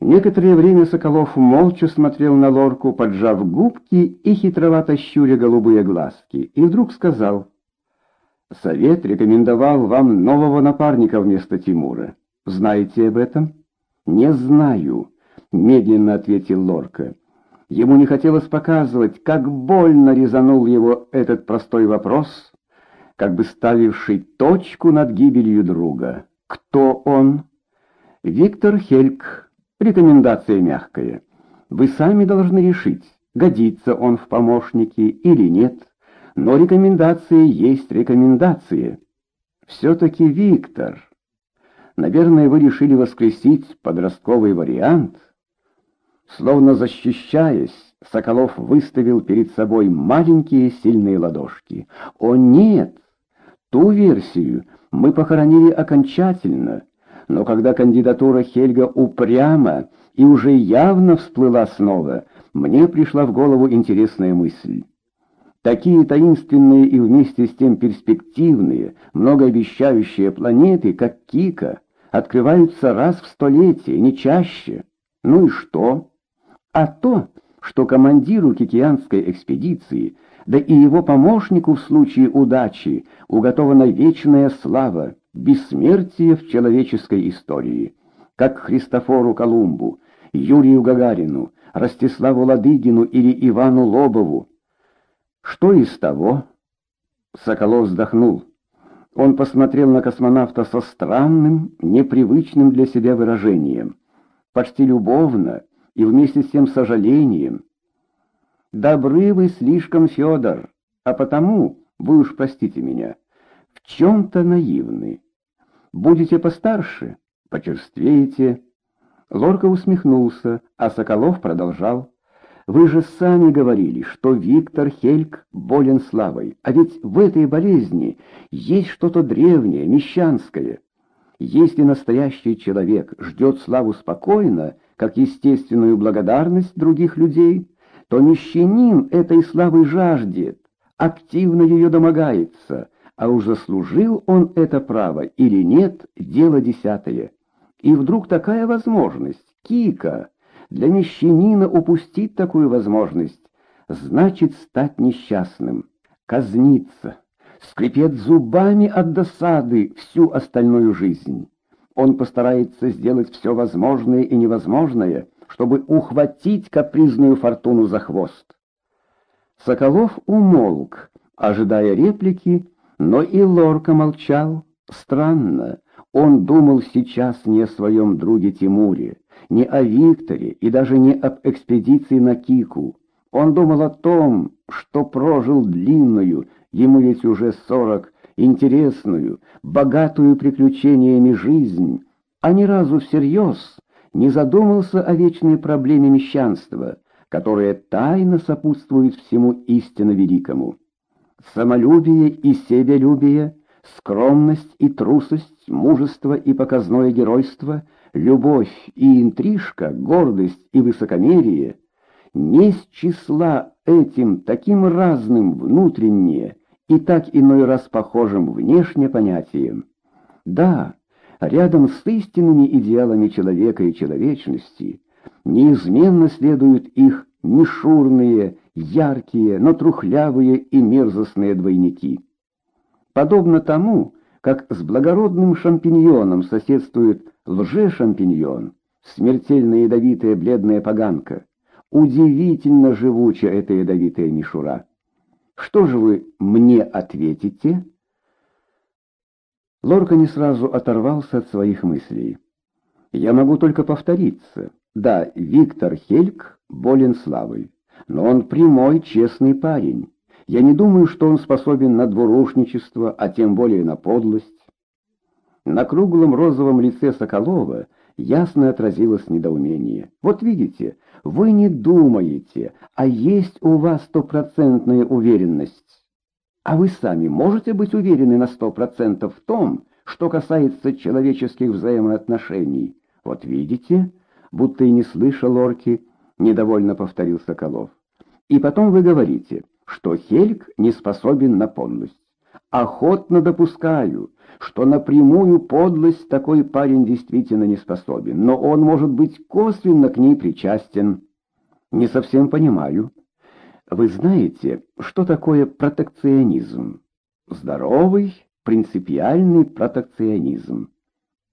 Некоторое время Соколов молча смотрел на лорку, поджав губки и хитровато щуря голубые глазки, и вдруг сказал, «Совет рекомендовал вам нового напарника вместо Тимура. Знаете об этом?» «Не знаю», — медленно ответил Лорка. Ему не хотелось показывать, как больно резанул его этот простой вопрос, как бы ставивший точку над гибелью друга. «Кто он?» «Виктор Хельк», Рекомендация мягкая. Вы сами должны решить, годится он в помощники или нет. Но рекомендации есть рекомендации. Все-таки Виктор. Наверное, вы решили воскресить подростковый вариант. Словно защищаясь, Соколов выставил перед собой маленькие сильные ладошки. О нет! Ту версию мы похоронили окончательно но когда кандидатура Хельга упрямо и уже явно всплыла снова, мне пришла в голову интересная мысль. Такие таинственные и вместе с тем перспективные, многообещающие планеты, как Кика, открываются раз в столетие, не чаще. Ну и что? А то, что командиру кикианской экспедиции, да и его помощнику в случае удачи уготована вечная слава, бессмертие в человеческой истории, как Христофору Колумбу, Юрию Гагарину, Ростиславу Ладыгину или Ивану Лобову. Что из того? Соколов вздохнул. Он посмотрел на космонавта со странным, непривычным для себя выражением, почти любовно и вместе с тем сожалением. «Добры вы слишком, Федор, а потому, вы уж простите меня, в чем-то наивны». Будете постарше, почерствеете. Лорка усмехнулся, а Соколов продолжал. Вы же сами говорили, что Виктор Хельк болен славой, а ведь в этой болезни есть что-то древнее, мещанское. Если настоящий человек ждет славу спокойно, как естественную благодарность других людей, то мещанин этой славы жаждет, активно ее домогается, а уж заслужил он это право или нет, дело десятое. И вдруг такая возможность, Кика, для мещанина упустить такую возможность, значит стать несчастным, казниться, скрипеть зубами от досады всю остальную жизнь. Он постарается сделать все возможное и невозможное, чтобы ухватить капризную фортуну за хвост. Соколов умолк, ожидая реплики, но и Лорка молчал. Странно, он думал сейчас не о своем друге Тимуре, не о Викторе и даже не об экспедиции на Кику. Он думал о том, что прожил длинную, ему ведь уже сорок, интересную, богатую приключениями жизнь, а ни разу всерьез не задумался о вечной проблеме мещанства, которая тайно сопутствует всему истинно великому самолюбие и себялюбие, скромность и трусость, мужество и показное геройство, любовь и интрижка, гордость и высокомерие, не с числа этим таким разным внутреннее и так иной раз похожим внешне понятием. Да, рядом с истинными идеалами человека и человечности неизменно следуют их мишурные, яркие, но трухлявые и мерзостные двойники. Подобно тому, как с благородным шампиньоном соседствует лже-шампиньон, смертельно ядовитая бледная поганка, удивительно живуча эта ядовитая мишура. Что же вы мне ответите? Лорка не сразу оторвался от своих мыслей. Я могу только повториться. Да, Виктор Хельк болен славой. Но он прямой, честный парень. Я не думаю, что он способен на двурушничество, а тем более на подлость. На круглом розовом лице Соколова ясно отразилось недоумение. Вот видите, вы не думаете, а есть у вас стопроцентная уверенность. А вы сами можете быть уверены на сто процентов в том, что касается человеческих взаимоотношений? Вот видите, будто и не слышал орки, — недовольно повторил Соколов. «И потом вы говорите, что Хельк не способен на подлость. Охотно допускаю, что напрямую подлость такой парень действительно не способен, но он может быть косвенно к ней причастен. Не совсем понимаю. Вы знаете, что такое протекционизм? Здоровый, принципиальный протекционизм.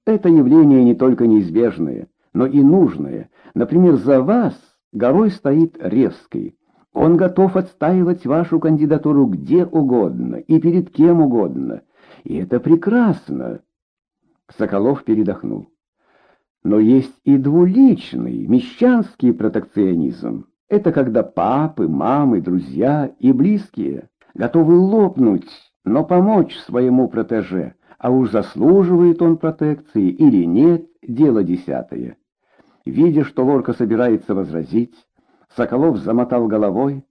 Это явление не только неизбежное, но и нужное. Например, за вас горой стоит Ревский. Он готов отстаивать вашу кандидатуру где угодно и перед кем угодно. И это прекрасно. Соколов передохнул. Но есть и двуличный, мещанский протекционизм. Это когда папы, мамы, друзья и близкие готовы лопнуть, но помочь своему протеже, а уж заслуживает он протекции или нет, дело десятое. Видя, что Лорка собирается возразить, Соколов замотал головой.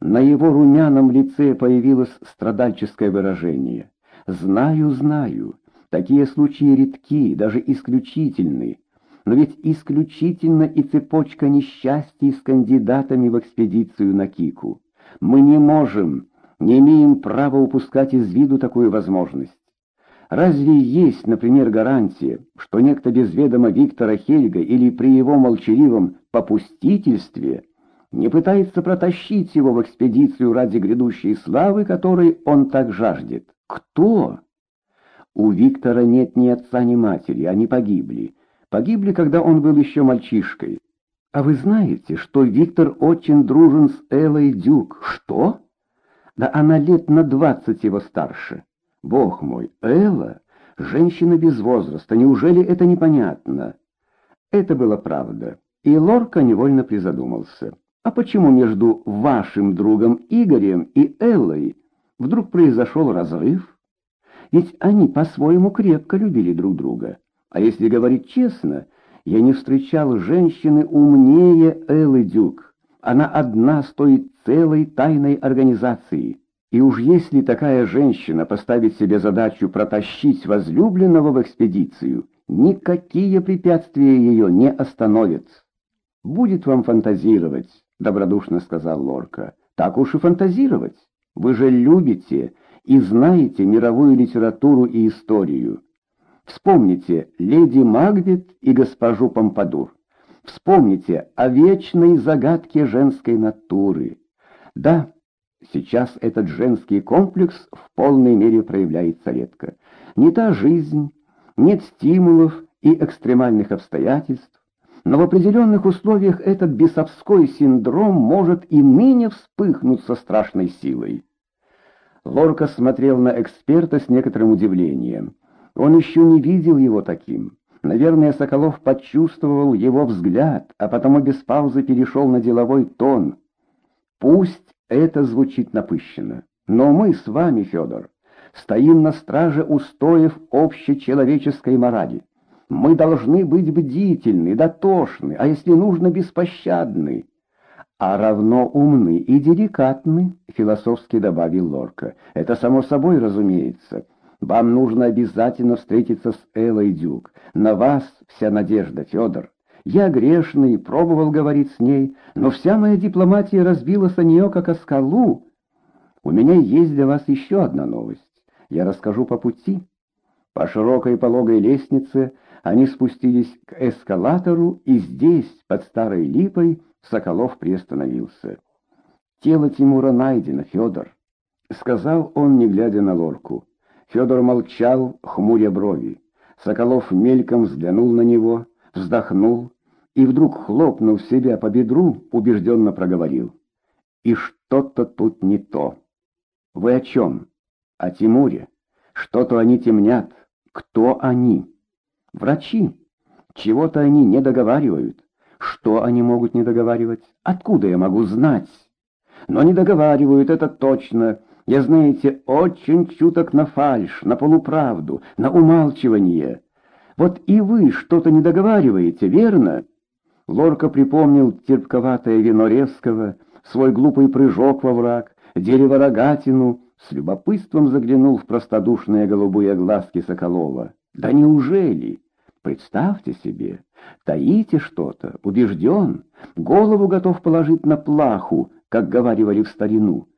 На его румяном лице появилось страдальческое выражение. «Знаю, знаю, такие случаи редки, даже исключительны. Но ведь исключительно и цепочка несчастий с кандидатами в экспедицию на Кику. Мы не можем, не имеем права упускать из виду такую возможность. Разве есть, например, гарантия, что некто без ведома Виктора Хельга или при его молчаливом попустительстве не пытается протащить его в экспедицию ради грядущей славы, которой он так жаждет? Кто? У Виктора нет ни отца, ни матери, они погибли. Погибли, когда он был еще мальчишкой. А вы знаете, что Виктор очень дружен с Элой Дюк? Что? Да она лет на двадцать его старше. Бог мой, Элла, женщина без возраста, неужели это непонятно? Это была правда, и Лорка невольно призадумался. А почему между вашим другом Игорем и Эллой вдруг произошел разрыв? Ведь они по-своему крепко любили друг друга. А если говорить честно, я не встречал женщины умнее Эллы Дюк. Она одна стоит целой тайной организации. И уж если такая женщина поставит себе задачу протащить возлюбленного в экспедицию, никакие препятствия ее не остановят. «Будет вам фантазировать», — добродушно сказал Лорка. «Так уж и фантазировать. Вы же любите и знаете мировую литературу и историю. Вспомните леди Магбет и госпожу Помпадур. Вспомните о вечной загадке женской натуры. Да, Сейчас этот женский комплекс в полной мере проявляется редко. Не та жизнь, нет стимулов и экстремальных обстоятельств, но в определенных условиях этот бесовской синдром может и ныне вспыхнуть со страшной силой. Лорка смотрел на эксперта с некоторым удивлением. Он еще не видел его таким. Наверное, Соколов почувствовал его взгляд, а потому без паузы перешел на деловой тон. Пусть это звучит напыщенно. Но мы с вами, Федор, стоим на страже устоев общечеловеческой морали. Мы должны быть бдительны, дотошны, а если нужно, беспощадны. А равно умны и деликатны, философски добавил Лорка. Это само собой разумеется. Вам нужно обязательно встретиться с Элой Дюк. На вас вся надежда, Федор. Я грешный, пробовал говорить с ней, но вся моя дипломатия разбилась о нее, как о скалу. У меня есть для вас еще одна новость. Я расскажу по пути. По широкой пологой лестнице они спустились к эскалатору, и здесь, под старой липой, Соколов приостановился. «Тело Тимура найдено, Федор», — сказал он, не глядя на лорку. Федор молчал, хмуря брови. Соколов мельком взглянул на него — вздохнул и вдруг, хлопнув себя по бедру, убежденно проговорил. «И что-то тут не то. Вы о чем? О Тимуре. Что-то они темнят. Кто они? Врачи. Чего-то они не договаривают. Что они могут не договаривать? Откуда я могу знать? Но не договаривают, это точно. Я, знаете, очень чуток на фальшь, на полуправду, на умалчивание». Вот и вы что-то не договариваете, верно? Лорка припомнил терпковатое вино Ревского, свой глупый прыжок во враг, дерево рогатину, с любопытством заглянул в простодушные голубые глазки Соколова. Да неужели? Представьте себе, таите что-то, убежден, голову готов положить на плаху, как говаривали в старину.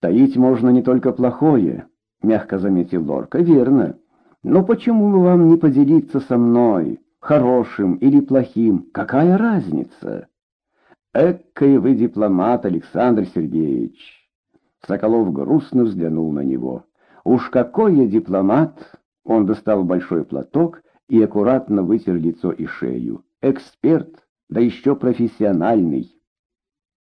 Таить можно не только плохое, — мягко заметил Лорка. «Верно. Но почему бы вам не поделиться со мной, хорошим или плохим? Какая разница?» «Эккой вы дипломат, Александр Сергеевич!» Соколов грустно взглянул на него. «Уж какой я дипломат!» Он достал большой платок и аккуратно вытер лицо и шею. «Эксперт, да еще профессиональный!»